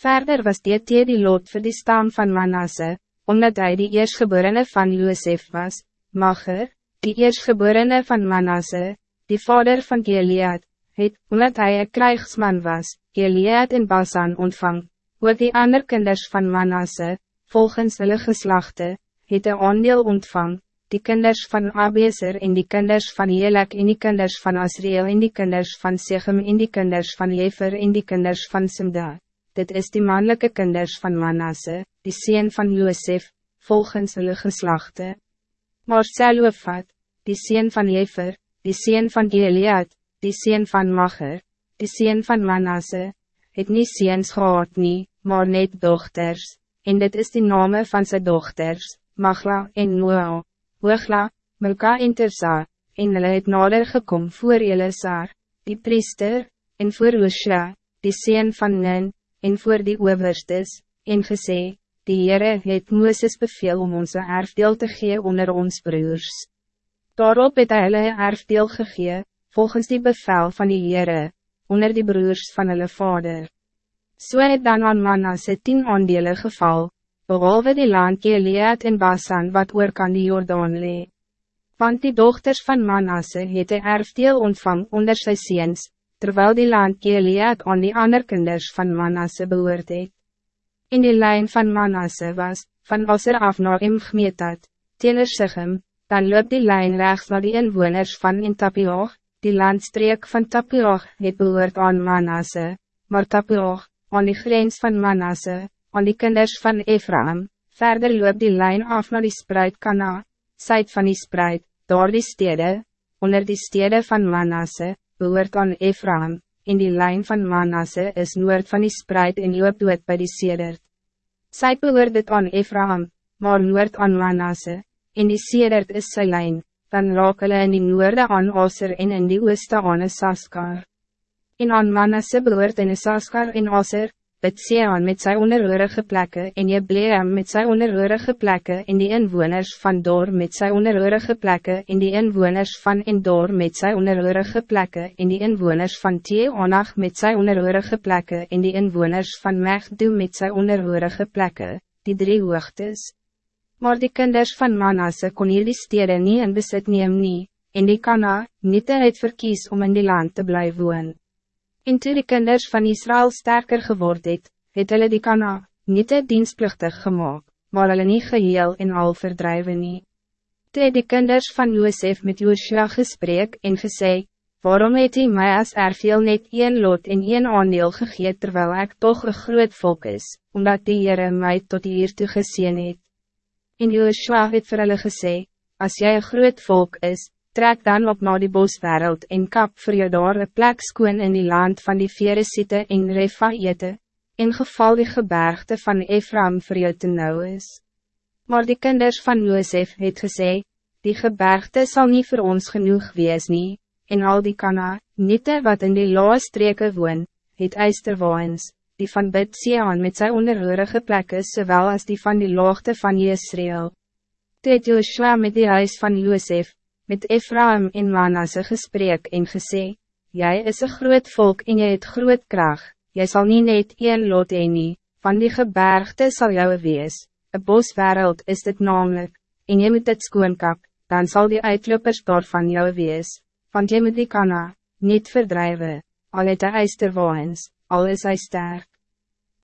Verder was dit die, die lot voor die stam van Manasse, omdat hij die eerstgeborene van Josef was, Mager, die eerstgeborene van Manasse, die vader van Gilead, het, omdat hij een krijgsman was, Gilead in Basan ontvang, ook die ander kinders van Manasse, volgens hulle geslachte, het een aandeel ontvang, die kinders van Abeser en die kinders van Jelek en die kinders van Asriel en die kinders van Sechem en die kinders van Jefer en die kinders van Simda. Dit is die mannelijke kinders van Manasse, die sien van Josef, volgens hulle geslachte. Maar Selofat, die sien van Jefer, die sien van Gilead, die sien van Macher, die sien van Manasse, het nie seens gehad nie, maar net dochters, en dit is die name van zijn dochters, Magla en Noa, Hoogla, Milka en Tersa, en hulle het nader gekom voor Elisar, die priester, en voor Oosja, die sien van Nin, en voor die overstes, en gesê, die Heere het Mooses beveel om onze erfdeel te gee onder ons broers. Daarop het hy hulle erfdeel gegee, volgens die bevel van die Heere, onder die broers van hulle vader. So het dan aan Manasse tien aandele geval, behalve die land Gilead en Basan wat oor kan die Jordaan lee. Want die dochters van Manasse het een erfdeel ontvang onder sy seens, terwijl die land Gilead aan die ander kinders van Manasse behoort het. In die lijn van Manasse was, van Osser af naar Imgmetat, Teler Sichem, dan loopt die lijn rechts naar die inwoners van Intapioch, die landstreek van Tapioch het behoort aan Manasse, maar Tapioch, aan die grens van Manasse, aan die kinders van Ephraim, verder loop die lijn af naar die spreid Kana, syd van die spreid, door die stede, onder die stede van Manasse, behoort aan Ephraim, en die lijn van Manasse is noord van die spreid en loop dood by die sedert. Syd behoort dit aan Ephraim, maar noord aan Manasse, en die sedert is sy lijn, dan raak hulle in die noorde aan Aser en in die ooste aan Saskar. En aan Manasse behoort in Saskar en Aser, bid Sean met sy onderhoorige plekke en Jebleam met sy onderhoorige plekke en die inwoners van Dor met sy onderhoorige plekke en die inwoners van Endor met sy onderhoorige plekke en die inwoners van Teonach met sy onderhoorige plekke en die inwoners van Megdo met sy onderhoorige plekke, die drie hoogtes. Maar die kinders van Manasse kon hier die stede nie in besit neem nie, en die kana, nie te het verkies om in die land te blijven woon. En toe die kinders van Israël sterker geword het, het hulle die kana, nie te dienstplichtig gemaakt, maar hulle nie geheel en al verdrijven nie. Toe het die kinders van Josef met Joshua gesprek en gesê, waarom het hy my as erfeel net een lot en een aandeel gegeet terwijl ik toch een groot volk is, omdat die Heere my tot hier toe geseen het. En Joshua het vir hulle gesê, as jy een groot volk is, trek dan op na die boswereld en kap vir jou daar een plek skoon in die land van die Veresite en Refaete, en geval die gebergte van Ephraim vir jou te nou is. Maar die kinders van Josef het gesê, die gebergte zal niet voor ons genoeg wees nie, en al die kana, niete wat in die laastreke woon, het eisterwaans, die van Bidsean met zijn onderhoorige plekken zowel als die van die loogte van Israël. Toe het Joshua met die huis van Josef, met Ephraim en Manasse gesprek en gesê, Jij is een groot volk en jy het groot kracht, jy zal niet net een lot heen nie, van die gebergte zal jou wees, een boswereld is dit namelijk, en jy moet het skoonkap, dan zal die uitlopers van jou wees, want jy moet die kana, niet verdrijven, al het hy eisterwaans, al is hy sterk.